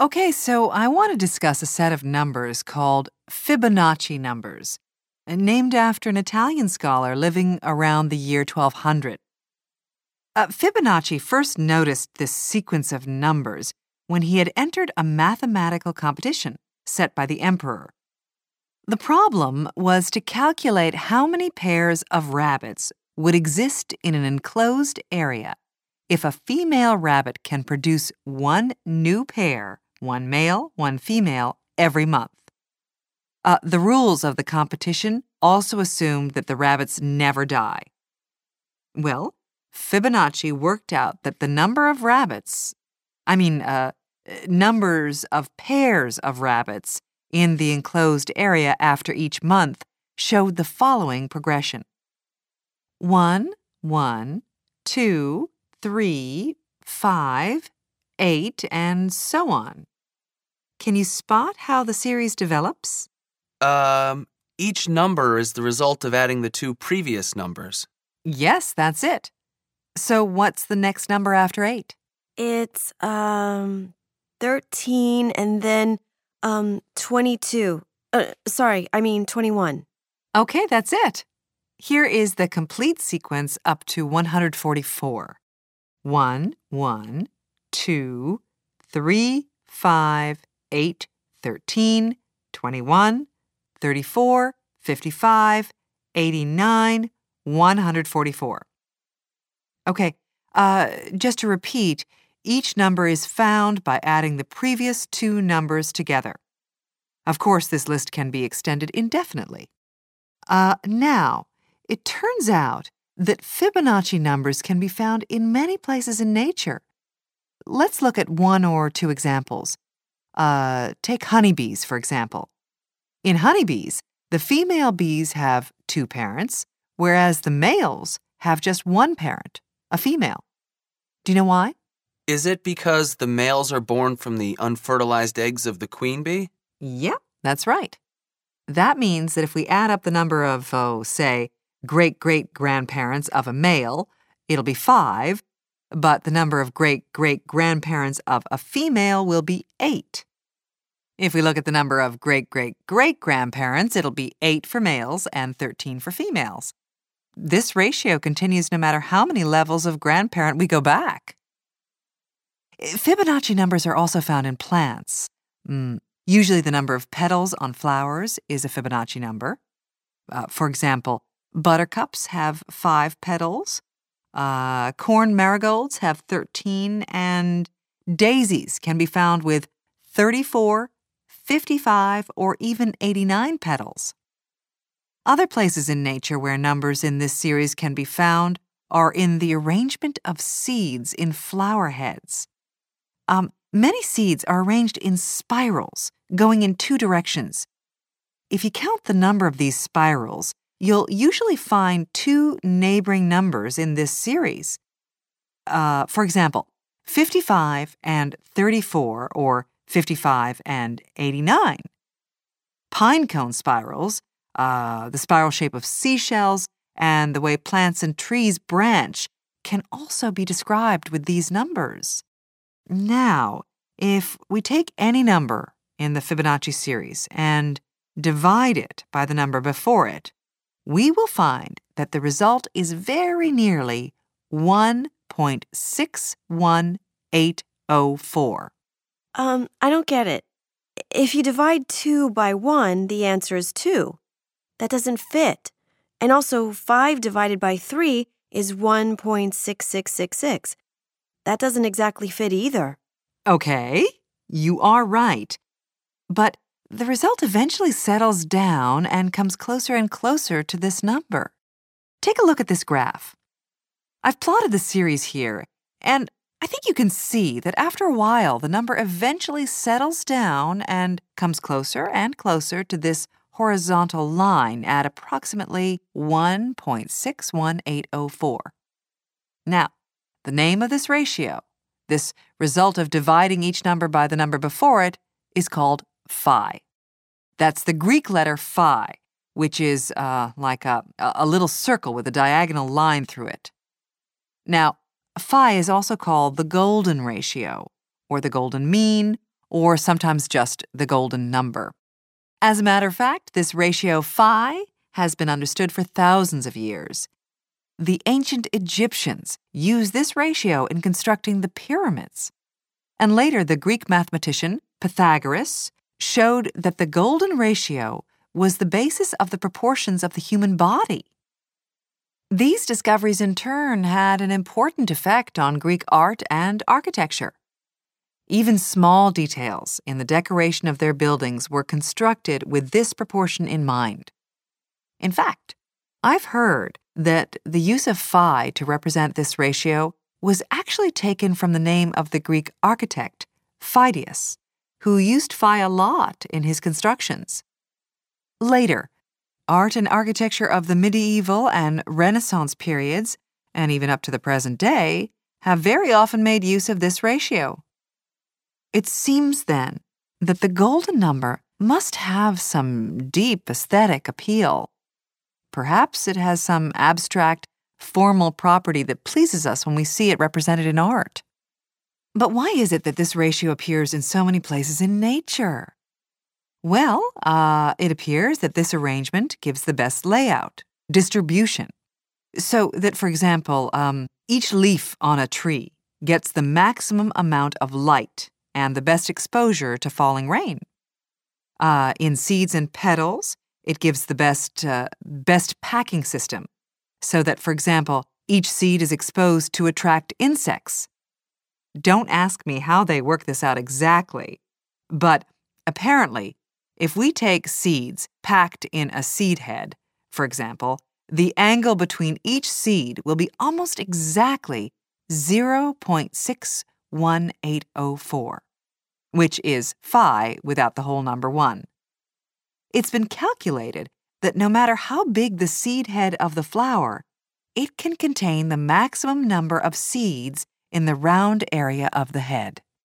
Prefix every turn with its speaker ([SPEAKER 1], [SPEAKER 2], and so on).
[SPEAKER 1] Okay, so I want to discuss a set of numbers called Fibonacci numbers, named after an Italian scholar living around the year 1200. Uh, Fibonacci first noticed this sequence of numbers when he had entered a mathematical competition set by the emperor. The problem was to calculate how many pairs of rabbits would exist in an enclosed area if a female rabbit can produce one new pair, one male, one female, every month. Uh, the rules of the competition also assumed that the rabbits never die. Well, Fibonacci worked out that the number of rabbits, I mean, uh, numbers of pairs of rabbits in the enclosed area after each month showed the following progression 1, 1, 2, 3, 5, 8, and so on. Can you spot how the series develops?
[SPEAKER 2] Um, each number is the result of adding the two previous numbers.
[SPEAKER 1] Yes, that's it. So what's the next number after 8?
[SPEAKER 3] It's um 13 and then um 22. Uh, sorry, I mean 21.
[SPEAKER 1] Okay, that's it. Here is the complete sequence up to 144. 1, 1, 2, 3, 5, 8, 13, 21, 34, 55, 89, 144. Okay, uh, just to repeat, each number is found by adding the previous two numbers together. Of course, this list can be extended indefinitely. Uh, now, it turns out that Fibonacci numbers can be found in many places in nature. Let's look at one or two examples. Uh, take honeybees, for example. In honeybees, the female bees have two parents, whereas the males have just one parent, a female. Do you know why?
[SPEAKER 2] Is it because the males are born from the unfertilized eggs of the queen bee?
[SPEAKER 1] Yep, that's right. That means that if we add up the number of, oh, say, great great grandparents of a male, it'll be five, but the number of great great grandparents of a female will be eight. If we look at the number of great great great grandparents, it'll be eight for males and 13 for females. This ratio continues no matter how many levels of grandparent we go back. Fibonacci numbers are also found in plants. Mm, usually, the number of petals on flowers is a Fibonacci number. Uh, for example, buttercups have five petals, uh, corn marigolds have 13, and daisies can be found with 34, 55, or even 89 petals. Other places in nature where numbers in this series can be found are in the arrangement of seeds in flower heads. Um, many seeds are arranged in spirals, going in two directions. If you count the number of these spirals, you'll usually find two neighboring numbers in this series. Uh, for example, 55 and 34, or 55 and 89. Pinecone spirals, uh, the spiral shape of seashells, and the way plants and trees branch can also be described with these numbers. Now, if we take any number in the Fibonacci series and divide it by the number before it, we will find that the result is very nearly 1.61804.
[SPEAKER 3] Um, I don't get it. If you divide 2 by 1, the answer is 2. That doesn't fit. And also, 5 divided by 3 is 1.6666. That doesn't exactly fit either.
[SPEAKER 1] Okay, you are right. But the result eventually settles down and comes closer and closer to this number. Take a look at this graph. I've plotted the series here, and I think you can see that after a while the number eventually settles down and comes closer and closer to this horizontal line at approximately 1.61804. Now, the name of this ratio, this result of dividing each number by the number before it, is called phi. That's the Greek letter phi, which is uh, like a, a little circle with a diagonal line through it. Now, phi is also called the golden ratio, or the golden mean, or sometimes just the golden number. As a matter of fact, this ratio phi has been understood for thousands of years. The ancient Egyptians used this ratio in constructing the pyramids. And later, the Greek mathematician Pythagoras showed that the golden ratio was the basis of the proportions of the human body. These discoveries, in turn, had an important effect on Greek art and architecture. Even small details in the decoration of their buildings were constructed with this proportion in mind. In fact, I've heard that the use of phi to represent this ratio was actually taken from the name of the Greek architect, Phidias, who used phi a lot in his constructions. Later, art and architecture of the medieval and Renaissance periods, and even up to the present day, have very often made use of this ratio. It seems then that the golden number must have some deep aesthetic appeal. Perhaps it has some abstract, formal property that pleases us when we see it represented in art. But why is it that this ratio appears in so many places in nature? Well, uh, it appears that this arrangement gives the best layout, distribution. So that, for example, um, each leaf on a tree gets the maximum amount of light and the best exposure to falling rain. Uh, in seeds and petals, it gives the best, uh, best packing system, so that, for example, each seed is exposed to attract insects. Don't ask me how they work this out exactly, but apparently, if we take seeds packed in a seed head, for example, the angle between each seed will be almost exactly 0.61804 which is phi without the whole number 1. It's been calculated that no matter how big the seed head of the flower, it can contain the maximum number of seeds in the round area of the head.